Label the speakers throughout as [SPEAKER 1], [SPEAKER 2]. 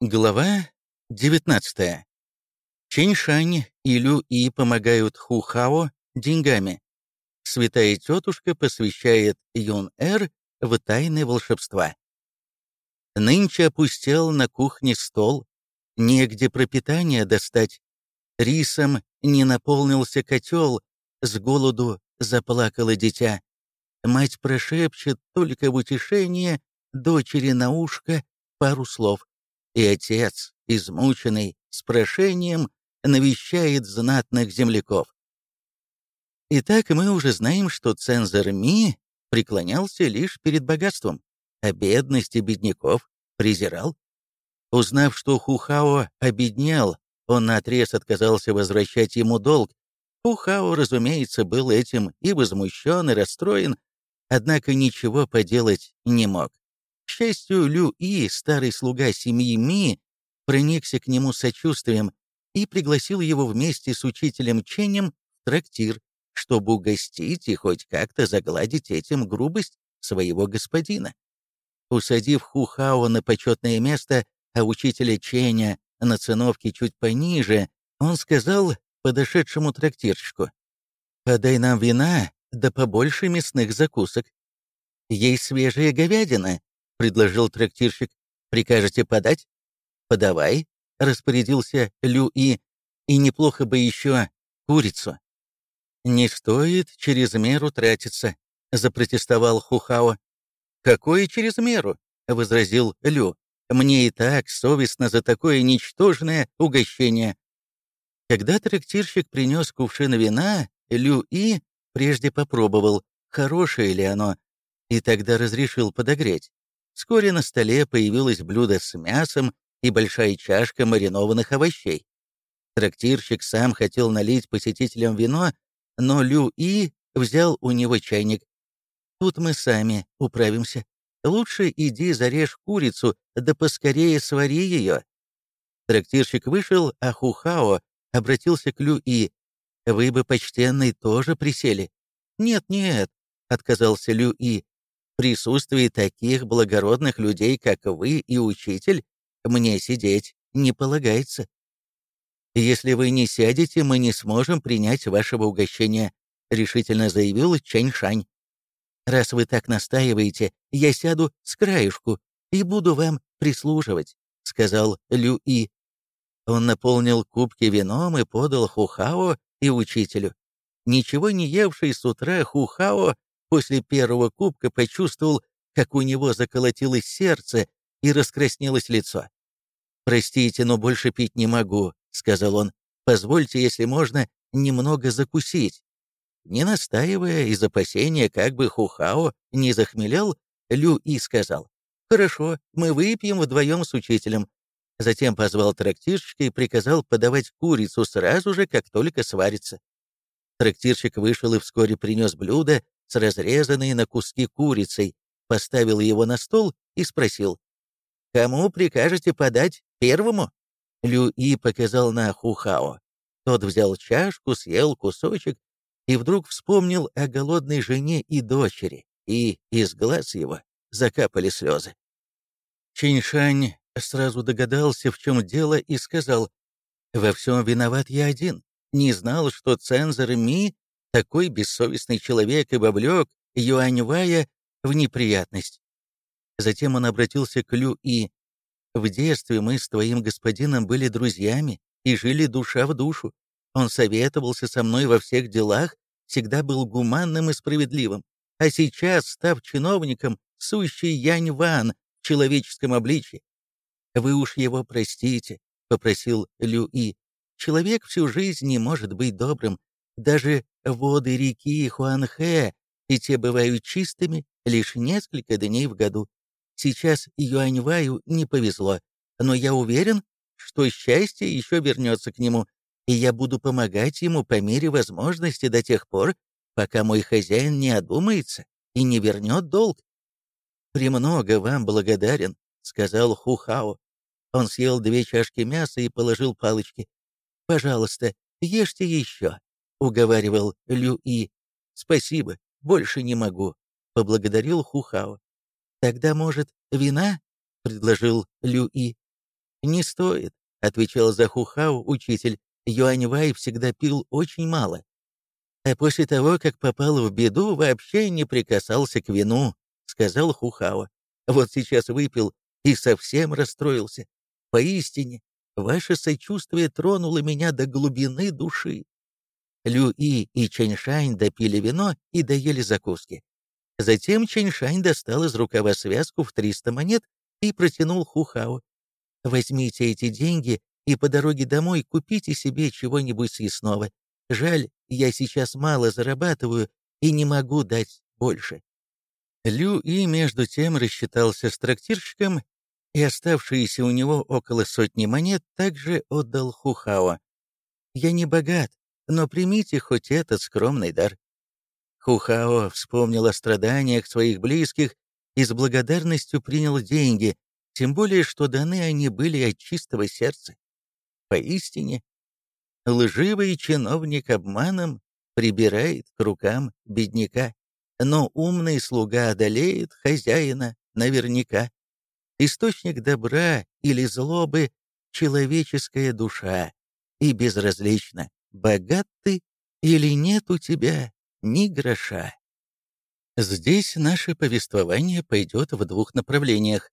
[SPEAKER 1] Глава 19. Чэньшань и Лю И помогают Ху Хао деньгами. Святая тетушка посвящает Юн Эр в тайны волшебства. Нынче опустел на кухне стол, негде пропитание достать. Рисом не наполнился котел, с голоду заплакало дитя. Мать прошепчет только в утешение дочери на ушко пару слов и отец, измученный, с прошением, навещает знатных земляков. Итак, мы уже знаем, что цензор Ми преклонялся лишь перед богатством, а бедности бедняков презирал. Узнав, что Хухао обеднял, он наотрез отказался возвращать ему долг. Хухао, разумеется, был этим и возмущен, и расстроен, однако ничего поделать не мог. К счастью, Лю И, старый слуга семьи Ми, проникся к нему сочувствием и пригласил его вместе с учителем Ченем в трактир, чтобы угостить и хоть как-то загладить этим грубость своего господина. Усадив Хухао на почетное место, а учителя Ченя на циновке чуть пониже, он сказал подошедшему трактирщику, «Подай нам вина, да побольше мясных закусок. Есть свежая говядина, — предложил трактирщик. «Прикажете подать?» «Подавай», — распорядился Лю И. «И неплохо бы еще курицу». «Не стоит через меру тратиться», — запротестовал Хухао. «Какое через меру?» — возразил Лю. «Мне и так совестно за такое ничтожное угощение». Когда трактирщик принес кувшин вина, Лю И прежде попробовал, хорошее ли оно, и тогда разрешил подогреть. Вскоре на столе появилось блюдо с мясом и большая чашка маринованных овощей. Трактирщик сам хотел налить посетителям вино, но Лю И взял у него чайник. «Тут мы сами управимся. Лучше иди зарежь курицу, да поскорее свари ее». Трактирщик вышел, а Хухао обратился к Лю И. «Вы бы, почтенный, тоже присели». «Нет-нет», — отказался Лю И присутствии таких благородных людей, как вы и учитель, мне сидеть не полагается. Если вы не сядете, мы не сможем принять вашего угощения», — решительно заявил Чэнь-Шань. «Раз вы так настаиваете, я сяду с краюшку и буду вам прислуживать», — сказал Лю-И. Он наполнил кубки вином и подал Хухао и учителю. Ничего не евший с утра Хухао После первого кубка почувствовал, как у него заколотилось сердце и раскраснелось лицо. «Простите, но больше пить не могу», — сказал он. «Позвольте, если можно, немного закусить». Не настаивая из опасения, как бы Хухао не захмелел, Лю И сказал, «Хорошо, мы выпьем вдвоем с учителем». Затем позвал трактирщика и приказал подавать курицу сразу же, как только сварится. Трактирщик вышел и вскоре принес блюдо с разрезанной на куски курицей, поставил его на стол и спросил, «Кому прикажете подать первому?» Лю-И показал на Хухао. Тот взял чашку, съел кусочек и вдруг вспомнил о голодной жене и дочери, и из глаз его закапали слезы. Чиньшань сразу догадался, в чем дело, и сказал, «Во всем виноват я один. Не знал, что цензор Ми такой бессовестный человек и вовлек Юаньвая в неприятность. Затем он обратился к Лю И. «В детстве мы с твоим господином были друзьями и жили душа в душу. Он советовался со мной во всех делах, всегда был гуманным и справедливым. А сейчас, став чиновником, сущий Янь Ван в человеческом обличье. «Вы уж его простите», — попросил Лю И. «Человек всю жизнь не может быть добрым, даже воды реки Хуанхэ, и те бывают чистыми лишь несколько дней в году. Сейчас Юаньваю не повезло, но я уверен, что счастье еще вернется к нему, и я буду помогать ему по мере возможности до тех пор, пока мой хозяин не одумается и не вернет долг. «Премного вам благодарен», — сказал Хухао. Он съел две чашки мяса и положил палочки. «Пожалуйста, ешьте еще. — уговаривал Лю-И. «Спасибо, больше не могу», — поблагодарил Хухао. «Тогда, может, вина?» — предложил Лю-И. «Не стоит», — отвечал за Хухао учитель. Юань Вай всегда пил очень мало. А после того, как попал в беду, вообще не прикасался к вину, сказал Хухао. Вот сейчас выпил и совсем расстроился. Поистине, ваше сочувствие тронуло меня до глубины души. Лю И Чэньшань допили вино и доели закуски. Затем Чэньшань достал из рукава связку в 300 монет и протянул Хухао. «Возьмите эти деньги и по дороге домой купите себе чего-нибудь съестного. Жаль, я сейчас мало зарабатываю и не могу дать больше». Лю И между тем рассчитался с трактирщиком, и оставшиеся у него около сотни монет также отдал Хухао. «Я не богат, но примите хоть этот скромный дар». Хухао вспомнил о страданиях своих близких и с благодарностью принял деньги, тем более, что даны они были от чистого сердца. Поистине, лживый чиновник обманом прибирает к рукам бедняка, но умный слуга одолеет хозяина наверняка. Источник добра или злобы — человеческая душа, и безразлично, богат ты или нет у тебя ни гроша. Здесь наше повествование пойдет в двух направлениях.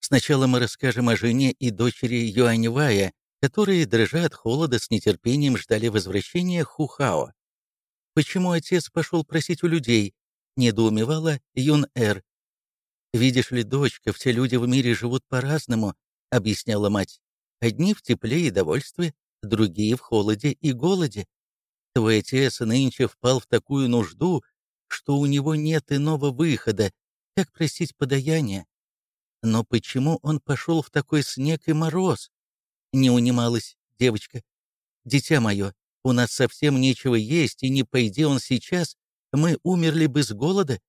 [SPEAKER 1] Сначала мы расскажем о жене и дочери Юаньвая, которые, дрожа от холода, с нетерпением ждали возвращения Хухао. «Почему отец пошел просить у людей?» — недоумевала Юн-Эр. «Видишь ли, дочка, все люди в мире живут по-разному», — объясняла мать. «Одни в тепле и довольстве, другие в холоде и голоде. Твой отец нынче впал в такую нужду, что у него нет иного выхода, как просить подаяния. Но почему он пошел в такой снег и мороз? Не унималась девочка. Дитя мое, у нас совсем нечего есть, и не пойди он сейчас, мы умерли бы с голода.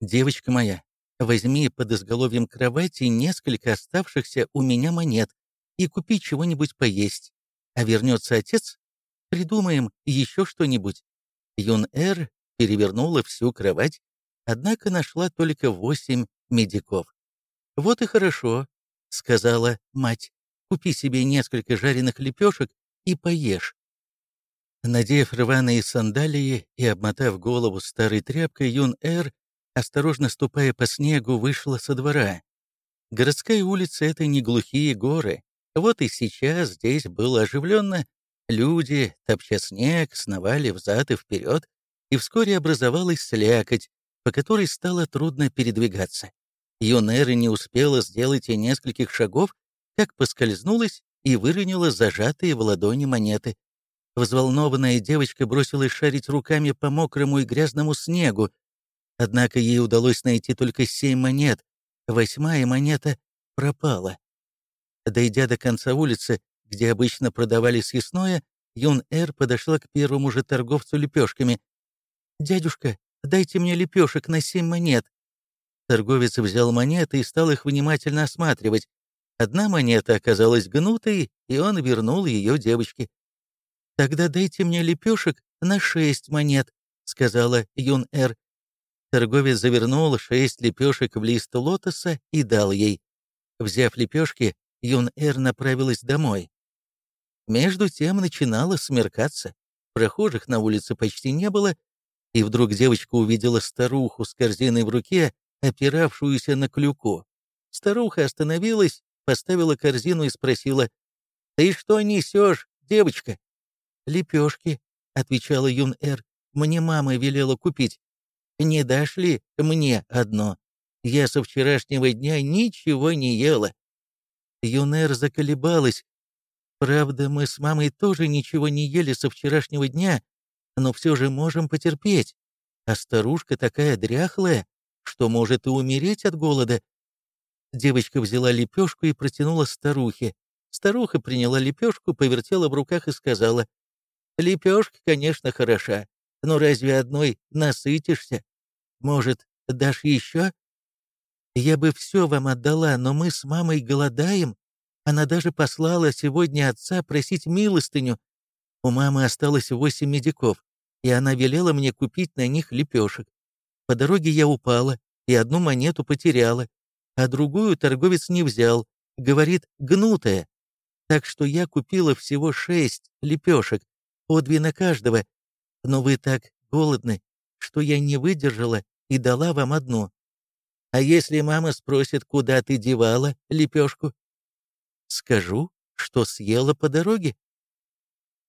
[SPEAKER 1] Девочка моя, возьми под изголовьем кровати несколько оставшихся у меня монет и купи чего-нибудь поесть. А вернется отец, придумаем еще что-нибудь. Юн-Эр перевернула всю кровать, однако нашла только восемь медиков. «Вот и хорошо», — сказала мать. «Купи себе несколько жареных лепешек и поешь». Надев рваные сандалии и обмотав голову старой тряпкой, Юн-Эр, осторожно ступая по снегу, вышла со двора. Городская улица — это не глухие горы. Вот и сейчас здесь было оживленно. Люди, топча снег, сновали взад и вперед, и вскоре образовалась слякоть, по которой стало трудно передвигаться. Юнера не успела сделать и нескольких шагов, как поскользнулась и выронила зажатые в ладони монеты. Взволнованная девочка бросилась шарить руками по мокрому и грязному снегу, однако ей удалось найти только семь монет, восьмая монета пропала. Дойдя до конца улицы, где обычно продавали съестное, Юн-Эр подошла к первому же торговцу лепешками. «Дядюшка, дайте мне лепешек на семь монет». Торговец взял монеты и стал их внимательно осматривать. Одна монета оказалась гнутой, и он вернул ее девочке. «Тогда дайте мне лепешек на шесть монет», — сказала Юн-Эр. Торговец завернул шесть лепешек в лист лотоса и дал ей. Взяв лепешки, Юн-Эр направилась домой. Между тем начинало смеркаться. Прохожих на улице почти не было, и вдруг девочка увидела старуху с корзиной в руке, опиравшуюся на клюку. Старуха остановилась, поставила корзину и спросила, «Ты что несешь, девочка?» «Лепешки», — отвечала Юн-Эр, «мне мама велела купить». «Не дашь ли мне одно? Я со вчерашнего дня ничего не ела». Юнер заколебалась. «Правда, мы с мамой тоже ничего не ели со вчерашнего дня, но все же можем потерпеть. А старушка такая дряхлая, что может и умереть от голода. Девочка взяла лепешку и протянула старухе. Старуха приняла лепешку, повертела в руках и сказала, «Лепешка, конечно, хороша, но разве одной насытишься? Может, дашь еще?» «Я бы все вам отдала, но мы с мамой голодаем. Она даже послала сегодня отца просить милостыню. У мамы осталось восемь медиков, и она велела мне купить на них лепешек. По дороге я упала и одну монету потеряла, а другую торговец не взял, говорит, гнутая. так что я купила всего шесть лепешек, по две на каждого, но вы так голодны, что я не выдержала и дала вам одну. А если мама спросит, куда ты девала лепешку? Скажу, что съела по дороге.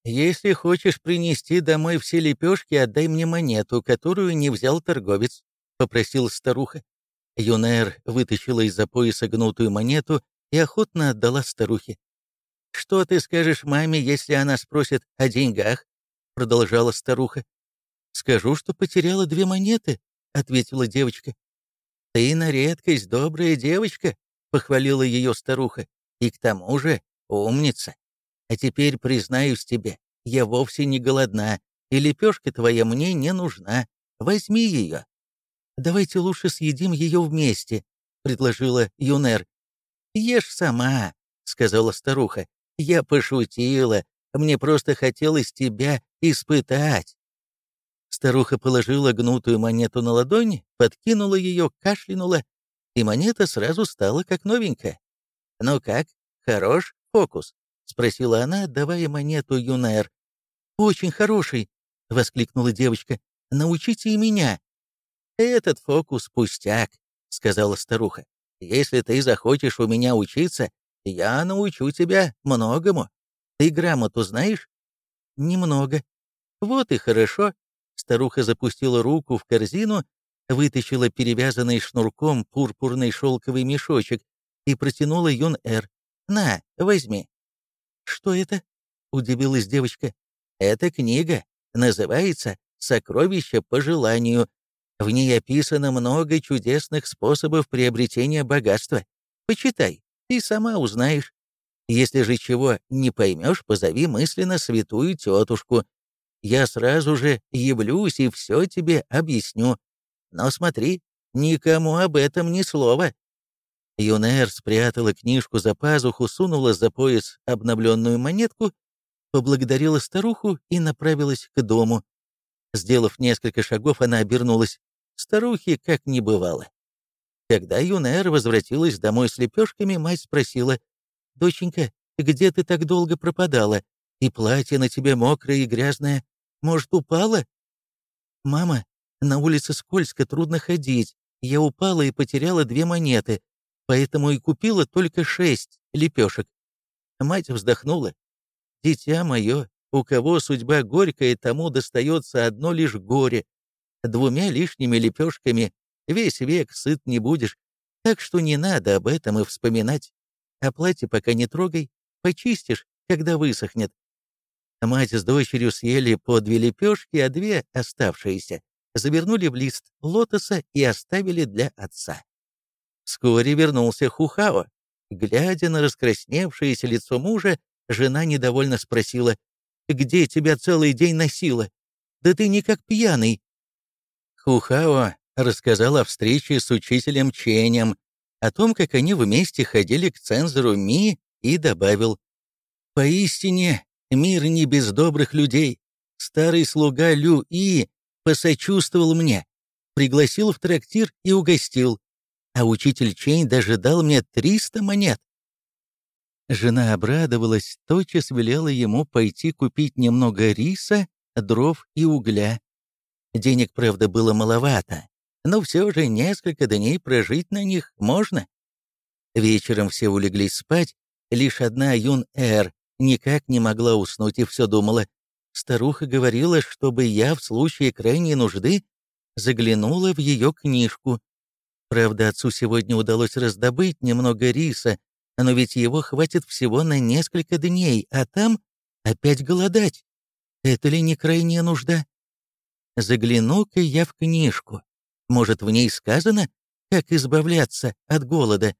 [SPEAKER 1] Если хочешь принести домой все лепешки, отдай мне монету, которую не взял торговец, — попросила старуха. Юнер вытащила из-за пояса гнутую монету и охотно отдала старухе. «Что ты скажешь маме, если она спросит о деньгах?» — продолжала старуха. «Скажу, что потеряла две монеты», — ответила девочка. «Ты на редкость добрая девочка», — похвалила ее старуха. «И к тому же умница. А теперь признаюсь тебе, я вовсе не голодна, и лепешка твоя мне не нужна. Возьми ее». «Давайте лучше съедим ее вместе», — предложила Юнер. «Ешь сама», — сказала старуха. «Я пошутила. Мне просто хотелось тебя испытать». Старуха положила гнутую монету на ладонь, подкинула ее, кашлянула, и монета сразу стала как новенькая. «Ну как, хорош фокус?» — спросила она, отдавая монету Юнер. «Очень хороший!» — воскликнула девочка. «Научите и меня!» «Этот фокус пустяк», — сказала старуха. «Если ты захочешь у меня учиться, я научу тебя многому. Ты грамоту знаешь?» «Немного». «Вот и хорошо. Старуха запустила руку в корзину, вытащила перевязанный шнурком пурпурный шелковый мешочек и протянула Юн-Эр. «На, возьми». «Что это?» — удивилась девочка. «Это книга. Называется «Сокровища по желанию». В ней описано много чудесных способов приобретения богатства. Почитай, ты сама узнаешь. Если же чего не поймешь, позови мысленно святую тетушку, я сразу же явлюсь и все тебе объясню. Но смотри, никому об этом ни слова». Юнер спрятала книжку за пазуху, сунула за пояс обновленную монетку, поблагодарила старуху и направилась к дому. Сделав несколько шагов, она обернулась. Старухи как не бывало. Когда Юнер возвратилась домой с лепешками, мать спросила, «Доченька, где ты так долго пропадала? И платье на тебе мокрое и грязное. Может, упала?» «Мама, на улице скользко, трудно ходить. Я упала и потеряла две монеты, поэтому и купила только шесть лепешек». Мать вздохнула. «Дитя мое, у кого судьба горькая, тому достается одно лишь горе. Двумя лишними лепешками весь век сыт не будешь, так что не надо об этом и вспоминать. А платье пока не трогай, почистишь, когда высохнет. Мать с дочерью съели по две лепешки, а две, оставшиеся, завернули в лист лотоса и оставили для отца. Вскоре вернулся Хухао. Глядя на раскрасневшееся лицо мужа, жена недовольно спросила, «Где тебя целый день носила? Да ты не как пьяный». Хухао рассказал о встрече с учителем Ченем, о том, как они вместе ходили к цензору Ми и добавил, «Поистине Мир не без добрых людей. Старый слуга Лю И посочувствовал мне, пригласил в трактир и угостил, а учитель Чейн даже дал мне 300 монет. Жена обрадовалась, тотчас велела ему пойти купить немного риса, дров и угля. Денег, правда, было маловато, но все же несколько дней прожить на них можно. Вечером все улеглись спать, лишь одна Юн-Эр никак не могла уснуть и все думала. Старуха говорила, чтобы я в случае крайней нужды заглянула в ее книжку. Правда, отцу сегодня удалось раздобыть немного риса, но ведь его хватит всего на несколько дней, а там опять голодать. Это ли не крайняя нужда? Загляну-ка я в книжку. Может, в ней сказано, как избавляться от голода?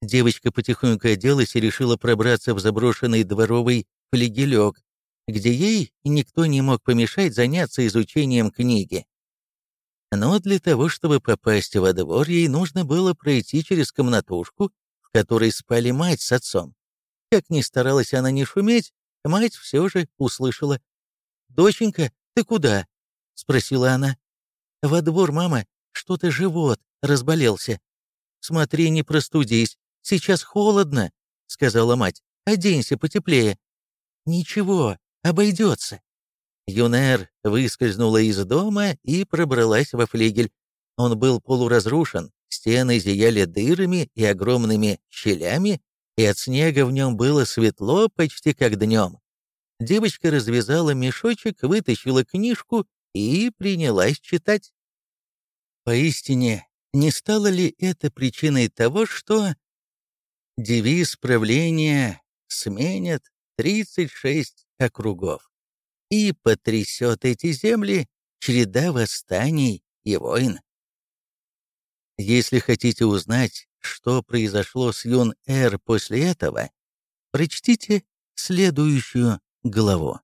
[SPEAKER 1] Девочка потихоньку оделась и решила пробраться в заброшенный дворовый флигелек, где ей никто не мог помешать заняться изучением книги. Но для того, чтобы попасть во двор, ей нужно было пройти через комнатушку, в которой спали мать с отцом. Как ни старалась она не шуметь, мать все же услышала. «Доченька, ты куда?» — спросила она. «Во двор, мама, что-то живот разболелся. Смотри, не простудись, Сейчас холодно», — сказала мать. оденься потеплее». «Ничего, обойдется». Юнер выскользнула из дома и пробралась во флигель. Он был полуразрушен, стены зияли дырами и огромными щелями, и от снега в нем было светло почти как днем. Девочка развязала мешочек, вытащила книжку и принялась читать. Поистине, не стало ли это причиной того, что девиз правления сменят 36 округов и потрясет эти земли череда восстаний и войн? Если хотите узнать, что произошло с Юн Эр после этого, прочтите следующую главу.